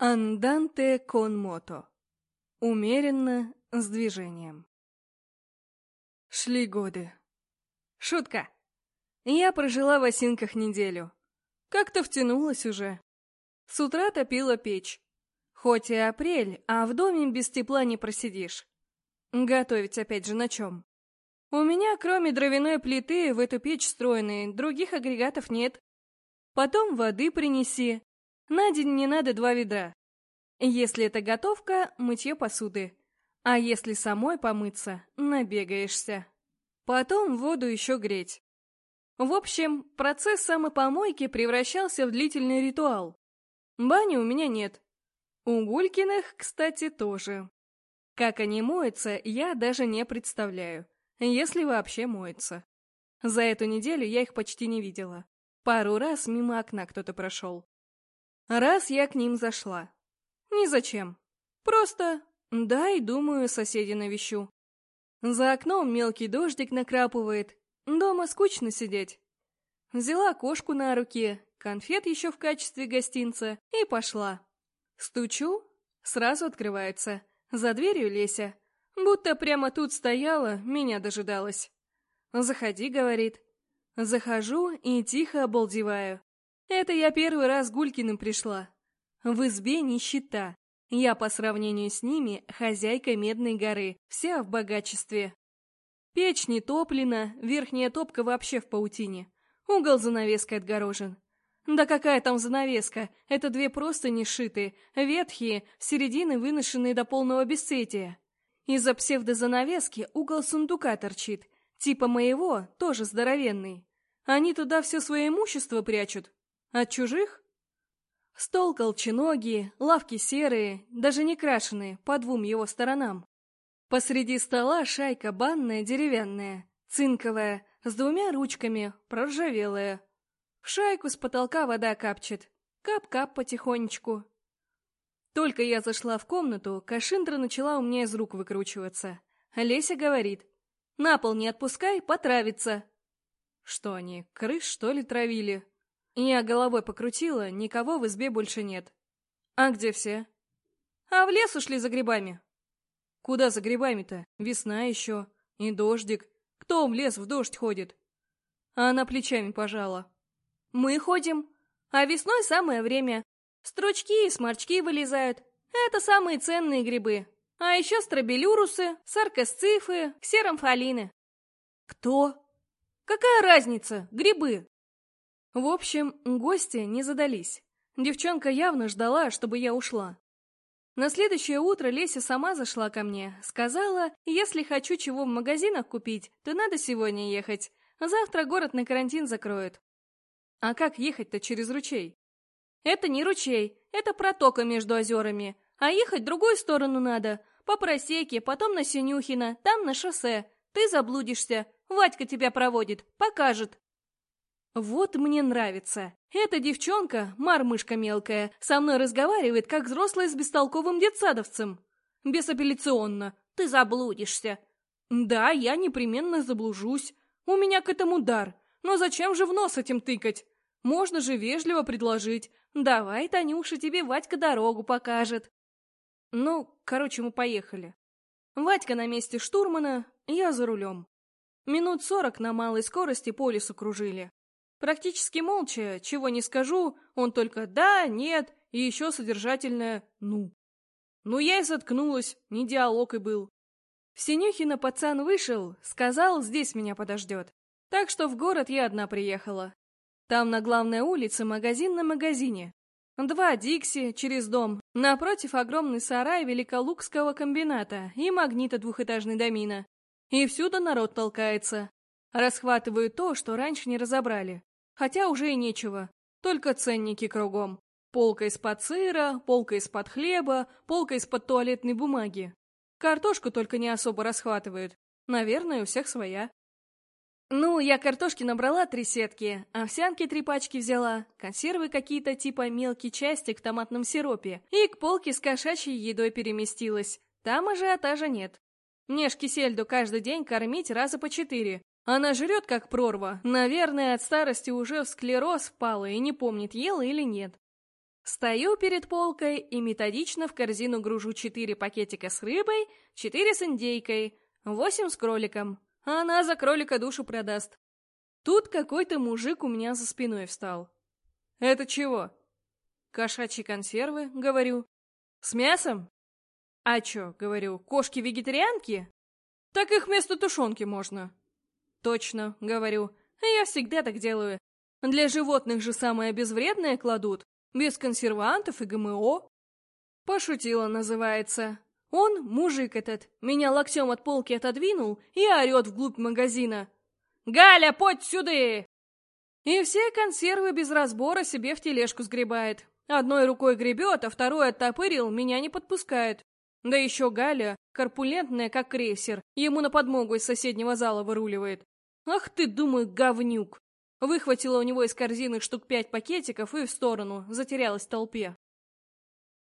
Анданте кон мото. Умеренно, с движением. Шли годы. Шутка. Я прожила в осинках неделю. Как-то втянулась уже. С утра топила печь. Хоть и апрель, а в доме без тепла не просидишь. Готовить опять же на чем? У меня, кроме дровяной плиты, в эту печь встроенной, других агрегатов нет. Потом воды принеси. На день мне надо два ведра. Если это готовка, мытье посуды. А если самой помыться, набегаешься. Потом воду еще греть. В общем, процесс самопомойки превращался в длительный ритуал. Бани у меня нет. У Гулькиных, кстати, тоже. Как они моются, я даже не представляю. Если вообще моются. За эту неделю я их почти не видела. Пару раз мимо окна кто-то прошел. Раз я к ним зашла. Ни зачем. Просто, да, и думаю, соседи навещу. За окном мелкий дождик накрапывает, Дома скучно сидеть. Взяла кошку на руки, конфет еще в качестве гостинца и пошла. Стучу, сразу открывается. За дверью Леся. Будто прямо тут стояла, меня дожидалась. «Заходи», — говорит. Захожу и тихо обалдеваю. Это я первый раз Гулькиным пришла. В избе нищета. Я по сравнению с ними хозяйка Медной горы, вся в богачестве. Печь не топлена, верхняя топка вообще в паутине. Угол занавеской отгорожен. Да какая там занавеска? Это две просто не шитые, ветхие, середины выношенные до полного бесцветия. Из-за псевдозанавески угол сундука торчит. Типа моего, тоже здоровенный. Они туда все свое имущество прячут. От чужих? Стол колченогий, лавки серые, даже не крашеные, по двум его сторонам. Посреди стола шайка банная деревянная, цинковая, с двумя ручками, проржавелая. В шайку с потолка вода капчет. Кап-кап потихонечку. Только я зашла в комнату, Кашиндра начала у меня из рук выкручиваться. Леся говорит, «На пол не отпускай, потравится». Что они, крыс, что ли, травили? Я головой покрутила, никого в избе больше нет. А где все? А в лес ушли за грибами. Куда за грибами-то? Весна еще. И дождик. Кто в лес в дождь ходит? Она плечами пожала. Мы ходим. А весной самое время. Стручки и сморчки вылезают. Это самые ценные грибы. А еще стробелюрусы, саркосцифы, ксеромфалины. Кто? Какая разница? Грибы. В общем, гости не задались. Девчонка явно ждала, чтобы я ушла. На следующее утро Леся сама зашла ко мне, сказала, если хочу чего в магазинах купить, то надо сегодня ехать, завтра город на карантин закроют. А как ехать-то через ручей? Это не ручей, это протока между озерами, а ехать в другую сторону надо, по просеке, потом на Синюхина, там на шоссе. Ты заблудишься, Вадька тебя проводит, покажет. Вот мне нравится. Эта девчонка, мармышка мелкая, со мной разговаривает, как взрослая с бестолковым детсадовцем. Безапелляционно. Ты заблудишься. Да, я непременно заблужусь. У меня к этому дар. Но зачем же в нос этим тыкать? Можно же вежливо предложить. Давай, Танюша, тебе Вадька дорогу покажет. Ну, короче, мы поехали. Вадька на месте штурмана, я за рулем. Минут сорок на малой скорости по лесу кружили. Практически молча, чего не скажу, он только «да», «нет» и еще содержательное «ну». Ну я и заткнулась, не диалог и был. В Синюхино пацан вышел, сказал, здесь меня подождет. Так что в город я одна приехала. Там на главной улице магазин на магазине. Два Дикси через дом, напротив огромный сарай Великолукского комбината и магнита двухэтажный домина. И всюду народ толкается. Расхватывают то, что раньше не разобрали. Хотя уже и нечего, только ценники кругом. Полка из-под сыра, полка из-под хлеба, полка из-под туалетной бумаги. Картошку только не особо расхватывают. Наверное, у всех своя. Ну, я картошки набрала три сетки, овсянки три пачки взяла, консервы какие-то типа мелкий частик в томатном сиропе и к полке с кошачьей едой переместилась. Там ажиотажа нет. Мне ж кисельду каждый день кормить раза по четыре, она жрет, как прорва. Наверное, от старости уже в склероз впала и не помнит, ела или нет. Стою перед полкой и методично в корзину гружу четыре пакетика с рыбой, четыре с индейкой, восемь с кроликом. А она за кролика душу продаст. Тут какой-то мужик у меня за спиной встал. «Это чего?» «Кошачьи консервы», — говорю. «С мясом?» «А чё?» — говорю. «Кошки-вегетарианки?» «Так их вместо тушенки можно». «Точно», — говорю. «Я всегда так делаю. Для животных же самое безвредное кладут, без консервантов и ГМО». Пошутила, называется. Он, мужик этот, меня локтем от полки отодвинул и орет вглубь магазина. «Галя, подь сюда!» И все консервы без разбора себе в тележку сгребает. Одной рукой гребет, а второй оттопырил, меня не подпускает. Да еще Галя, корпулентная, как крейсер, ему на подмогу из соседнего зала выруливает. Ах ты, думаю, говнюк! Выхватила у него из корзины штук пять пакетиков и в сторону, затерялась в толпе.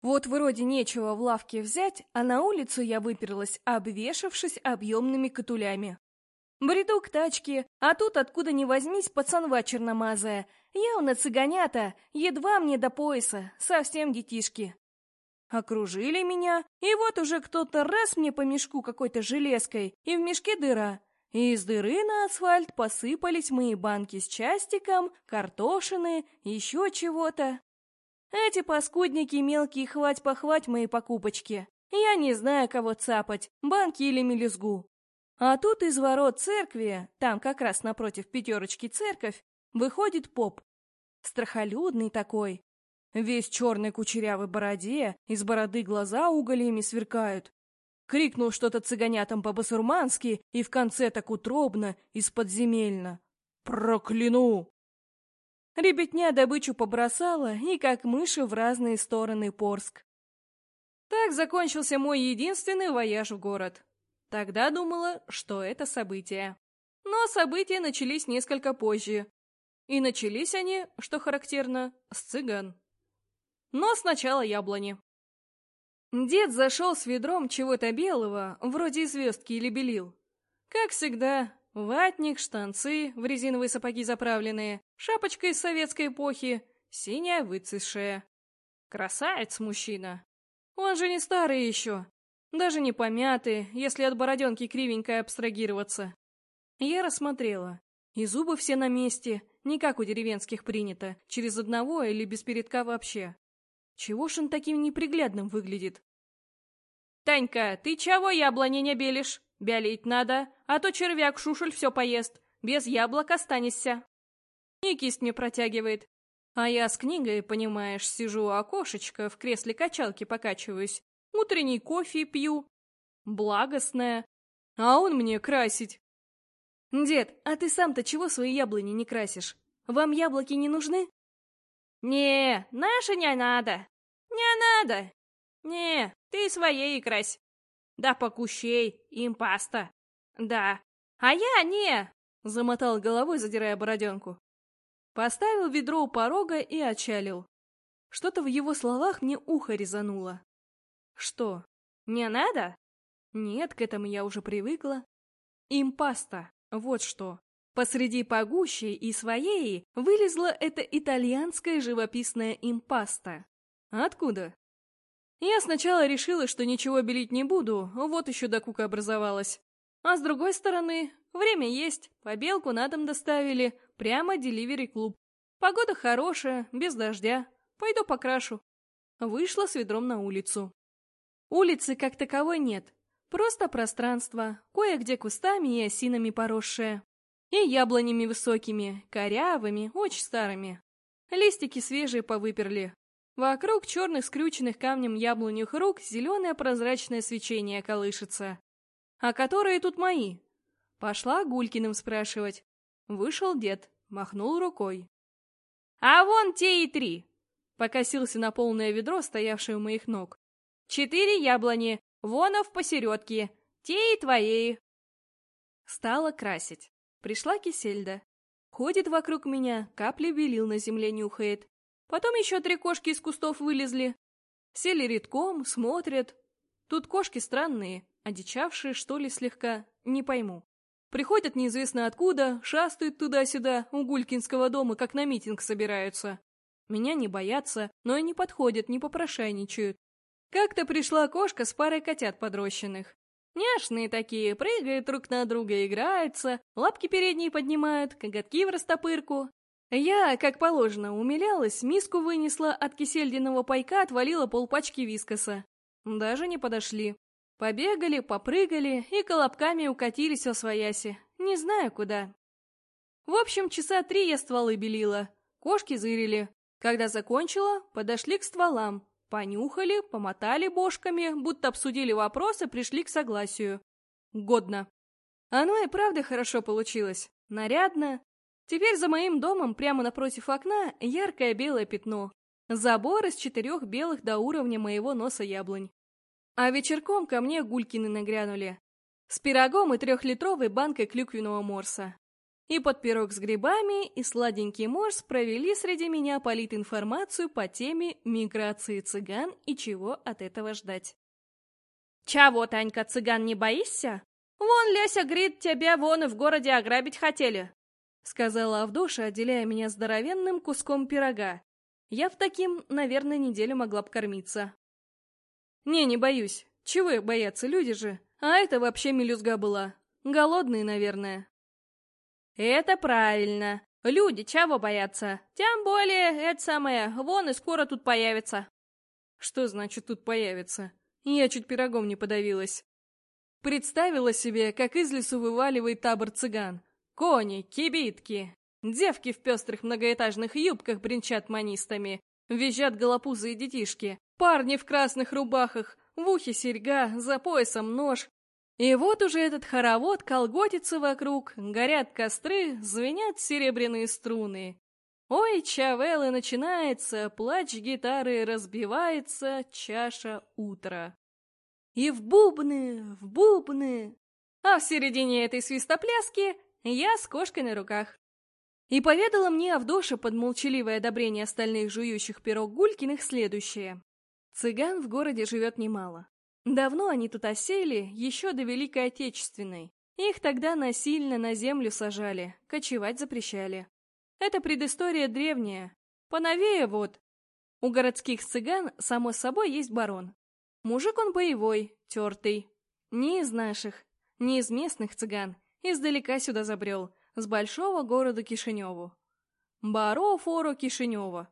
Вот вроде нечего в лавке взять, а на улицу я выперлась, обвешавшись объемными катулями. Бреду к тачке, а тут откуда ни возьмись пацанва черномазая. Явно цыганята, едва мне до пояса, совсем детишки. Окружили меня, и вот уже кто-то раз мне по мешку какой-то железкой, и в мешке дыра. И из дыры на асфальт посыпались мои банки с частиком, картошины, еще чего-то. Эти паскудники мелкие хвать-похвать мои покупочки. Я не знаю, кого цапать, банки или мелюзгу. А тут из ворот церкви, там как раз напротив пятерочки церковь, выходит поп. Страхолюдный такой. Весь черной кучерявой бороде, из бороды глаза угольями сверкают. Крикнул что-то цыганятам по-басурмански и в конце так утробно, из-подземельно. «Прокляну!» Ребятня добычу побросала и как мыши в разные стороны Порск. Так закончился мой единственный вояж в город. Тогда думала, что это события. Но события начались несколько позже. И начались они, что характерно, с цыган. Но сначала яблони. Дед зашел с ведром чего-то белого, вроде звездки или белил. Как всегда, ватник, штанцы, в резиновые сапоги заправленные, шапочка из советской эпохи, синяя выцветшая. Красавец мужчина. Он же не старый еще, даже не помятые, если от бороденки кривенькой абстрагироваться. Я рассмотрела. И зубы все на месте, не как у деревенских принято, через одного или без передка вообще. Чего ж он таким неприглядным выглядит? «Танька, ты чего яблони не белишь? Бялить надо, а то червяк шушель все поест. Без яблок останешься». И кисть мне протягивает. А я с книгой, понимаешь, сижу у окошечка, в кресле качалки покачиваюсь, утренний кофе пью. Благостная. А он мне красить. Дед, а ты сам-то чего свои яблони не красишь? Вам яблоки не нужны? Не, наши не надо. Не надо. Не, ты своей крась. Да покущей, им паста. Да. А я не, замотал головой, задирая бороденку. Поставил ведро у порога и отчалил. Что-то в его словах мне ухо резануло. Что, не надо? Нет, к этому я уже привыкла. Импаста, вот что. Посреди погущей и своей вылезла эта итальянская живописная импаста. Откуда? Я сначала решила, что ничего белить не буду, вот еще докука образовалась. А с другой стороны, время есть, побелку на дом доставили, прямо деливери-клуб. Погода хорошая, без дождя. Пойду покрашу. Вышла с ведром на улицу. Улицы как таковой нет, просто пространство, кое-где кустами и осинами поросшее. И яблонями высокими, корявыми, очень старыми. Листики свежие повыперли. Вокруг черных скрюченных камнем яблонях рук зеленое прозрачное свечение колышется. А которые тут мои? Пошла Гулькиным спрашивать. Вышел дед, махнул рукой. «А вон те и три!» Покосился на полное ведро, стоявшее у моих ног. Четыре яблони, вонов посередке, те и твои. Стала красить. Пришла Кисельда. Ходит вокруг меня, капли белил на земле нюхает. Потом еще три кошки из кустов вылезли. Сели редком, смотрят. Тут кошки странные, одичавшие, что ли, слегка, не пойму. Приходят неизвестно откуда, шастают туда-сюда, у Гулькинского дома, как на митинг собираются. Меня не боятся, но и не подходят, не попрошайничают. Как-то пришла кошка с парой котят подрощенных. Няшные такие, прыгают друг на друга, играются, лапки передние поднимают, коготки в растопырку. Я, как положено, умилялась, миску вынесла, от кисельдиного пайка отвалила полпачки вискоса. Даже не подошли. Побегали, попрыгали и колобками укатились во свояси. Не знаю куда. В общем, часа три я стволы белила. Кошки зырили. Когда закончила, подошли к стволам. Понюхали, помотали бошками, будто обсудили вопросы, пришли к согласию. Годно. Оно и правда хорошо получилось. Нарядно. Теперь за моим домом, прямо напротив окна, яркое белое пятно. Забор из четырех белых до уровня моего носа яблонь. А вечерком ко мне гулькины нагрянули. С пирогом и трехлитровой банкой клюквенного морса. И под пирог с грибами, и сладенький морс провели среди меня политинформацию по теме миграции цыган и чего от этого ждать. «Чего, Танька, цыган не боишься? Вон Леся говорит, тебя вон и в городе ограбить хотели», — сказала Авдоша, отделяя меня здоровенным куском пирога. Я в таким, наверное, неделю могла б кормиться. «Не, не боюсь. Чего их бояться, люди же. А это вообще мелюзга была. Голодные, наверное». «Это правильно. Люди чего боятся? Тем более, это самое, вон и скоро тут появится». «Что значит тут появится? Я чуть пирогом не подавилась». Представила себе, как из лесу вываливает табор цыган. Кони, кибитки, девки в пестрых многоэтажных юбках бренчат манистами, визжат голопузые детишки, Парни в красных рубахах, в ухе серьга, за поясом нож. И вот уже этот хоровод колготится вокруг, горят костры, звенят серебряные струны. Ой, чавелы начинается, плач гитары разбивается, чаша утра. И в бубны, в бубны. А в середине этой свистопляски я с кошкой на руках. И поведала мне Авдоша под молчаливое одобрение остальных жующих пирог Гулькиных следующее. Цыган в городе живет немало. Давно они тут осели, еще до Великой Отечественной. Их тогда насильно на землю сажали, кочевать запрещали. Это предыстория древняя. Поновее вот. У городских цыган, само собой, есть барон. Мужик он боевой, тертый. Не из наших, не из местных цыган. Издалека сюда забрел, с большого города Кишиневу. Баро фору Кишинева.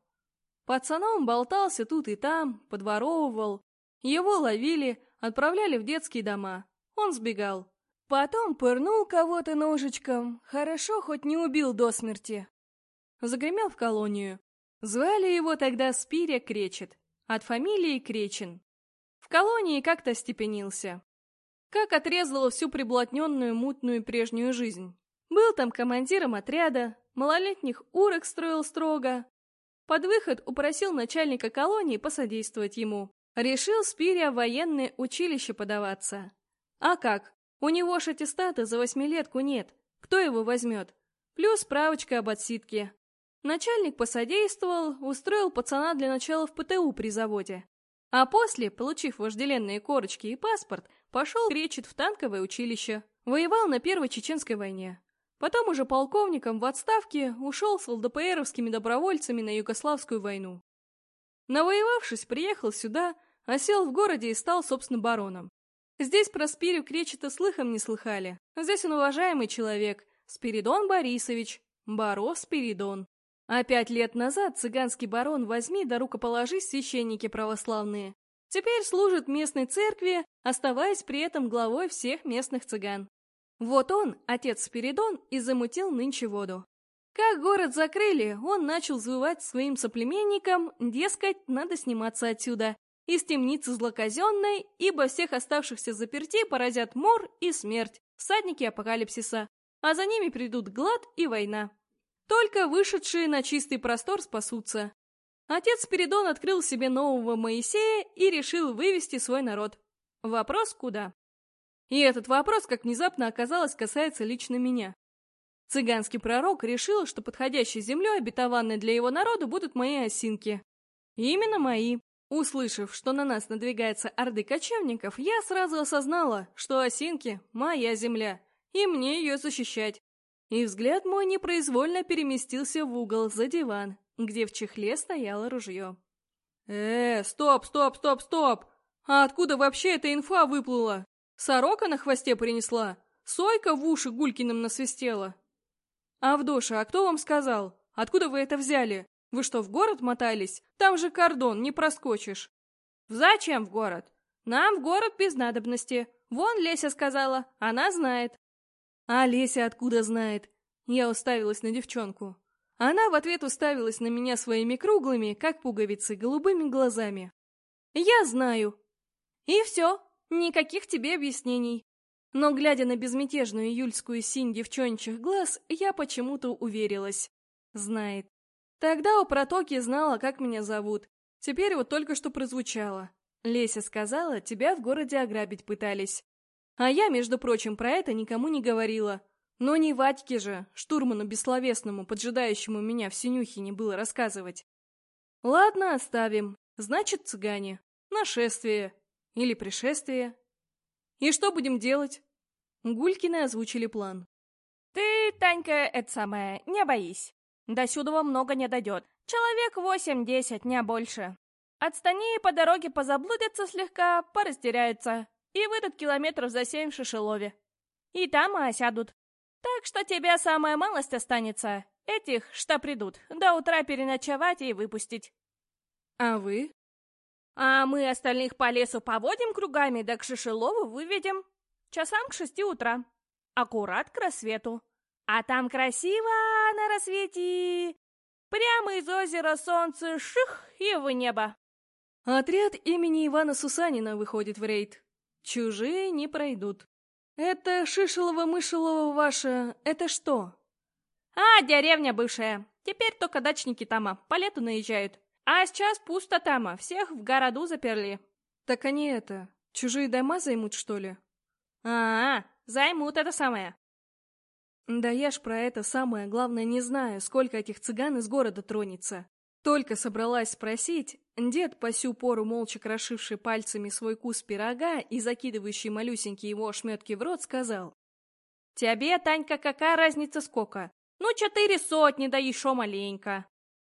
Пацаном болтался тут и там, подворовывал. Его ловили, отправляли в детские дома. Он сбегал. Потом пырнул кого-то ножичком, хорошо хоть не убил до смерти. Загремел в колонию. Звали его тогда Спиря Кречет, от фамилии Кречин. В колонии как-то степенился. Как отрезала всю приблотненную мутную прежнюю жизнь. Был там командиром отряда, малолетних урок строил строго, под выход упросил начальника колонии посодействовать ему. Решил Спирия в военное училище подаваться. А как? У него ж аттестата за восьмилетку нет. Кто его возьмет? Плюс справочка об отсидке. Начальник посодействовал, устроил пацана для начала в ПТУ при заводе. А после, получив вожделенные корочки и паспорт, пошел кречет в танковое училище. Воевал на Первой Чеченской войне. Потом уже полковником в отставке ушел с ЛДПРовскими добровольцами на Югославскую войну. Навоевавшись, приехал сюда, осел в городе и стал, собственно, бароном. Здесь про Спирю Кречета слыхом не слыхали. Здесь он уважаемый человек, Спиридон Борисович, Боро Спиридон. А пять лет назад цыганский барон возьми да рукоположи священники православные. Теперь служит местной церкви, оставаясь при этом главой всех местных цыган. Вот он, отец Спиридон, и замутил нынче воду. Как город закрыли, он начал звывать своим соплеменникам, дескать, надо сниматься отсюда, из темницы злоказенной, ибо всех оставшихся заперти поразят мор и смерть, всадники апокалипсиса, а за ними придут глад и война. Только вышедшие на чистый простор спасутся. Отец Спиридон открыл себе нового Моисея и решил вывести свой народ. Вопрос куда? И этот вопрос, как внезапно оказалось, касается лично меня. Цыганский пророк решил, что подходящей землей, обетованной для его народа, будут мои осинки. И именно мои. Услышав, что на нас надвигается орды кочевников, я сразу осознала, что осинки — моя земля, и мне ее защищать. И взгляд мой непроизвольно переместился в угол за диван, где в чехле стояло ружье. «Э, стоп, стоп, стоп, стоп! А откуда вообще эта инфа выплыла? Сорока на хвосте принесла? Сойка в уши Гулькиным насвистела?» «Авдоша, а кто вам сказал? Откуда вы это взяли? Вы что, в город мотались? Там же кордон, не проскочишь». «Зачем в город? Нам в город без надобности. Вон Леся сказала, она знает». «А Леся откуда знает?» Я уставилась на девчонку. Она в ответ уставилась на меня своими круглыми, как пуговицы, голубыми глазами. «Я знаю». И все, никаких тебе объяснений. Но, глядя на безмятежную июльскую синь девчончих глаз, я почему-то уверилась. Знает. Тогда у протоки знала, как меня зовут. Теперь вот только что прозвучало. Леся сказала, тебя в городе ограбить пытались. А я, между прочим, про это никому не говорила. Но не Вадьке же, штурману бессловесному, поджидающему меня в Синюхине, было рассказывать. Ладно, оставим. Значит, цыгане. Нашествие. Или пришествие. И что будем делать? Гулькины озвучили план. Ты, Танька, это самое, не боись. До сюда много не дойдет. Человек восемь-десять, не больше. Отстани по дороге позаблудятся слегка, порастеряются. И выйдут километров за семь в Шишелове. И там и осядут. Так что тебе самая малость останется. Этих, что придут, до утра переночевать и выпустить. А вы? А мы остальных по лесу поводим кругами, да к Шишелову выведем. Часам к шести утра. Аккурат к рассвету. А там красиво на рассвете. Прямо из озера солнце ших и в небо. Отряд имени Ивана Сусанина выходит в рейд. Чужие не пройдут. Это Шишелово-Мышелово ваше, это что? А, деревня бывшая. Теперь только дачники тама, по лету наезжают. А сейчас пусто тама, всех в городу заперли. Так они это, чужие дома займут, что ли? А, -а займут это самое. Да я ж про это самое главное не знаю, сколько этих цыган из города тронется. Только собралась спросить, дед, по сю пору молча крошивший пальцами свой кус пирога и закидывающий малюсенькие его ошметки в рот, сказал. «Тебе, Танька, какая разница сколько? Ну, четыре сотни, да еще маленько».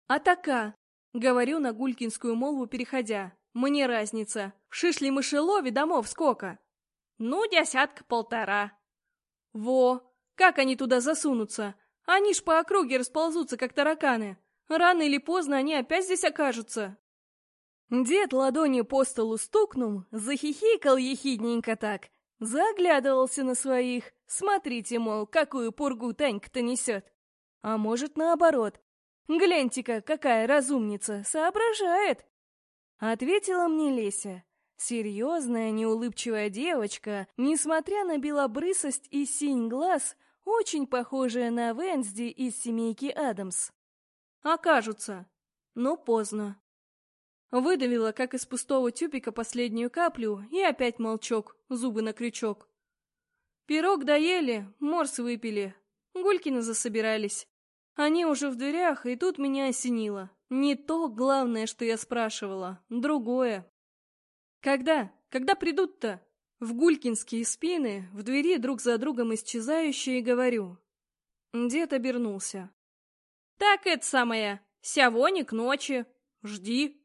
«А така?» — говорю на гулькинскую молву, переходя. «Мне разница. В Шишли-мышелове домов сколько?» «Ну, десятка-полтора». «Во! Как они туда засунутся? Они ж по округе расползутся, как тараканы. Рано или поздно они опять здесь окажутся. Дед ладонью по столу стукнул, захихикал ехидненько так, заглядывался на своих. Смотрите, мол, какую пургу Танька-то несет. А может, наоборот. Гляньте-ка, какая разумница, соображает. Ответила мне Леся. Серьезная, неулыбчивая девочка, несмотря на белобрысость и синь глаз, очень похожая на Венсди из семейки Адамс. Окажутся. Но поздно. Выдавила, как из пустого тюбика, последнюю каплю, и опять молчок, зубы на крючок. Пирог доели, морс выпили, Гулькины засобирались. Они уже в дверях, и тут меня осенило. Не то главное, что я спрашивала, другое. Когда? Когда придут-то? В гулькинские спины, в двери друг за другом исчезающие, говорю. Дед обернулся. Так это самое, сявони к ночи. Жди.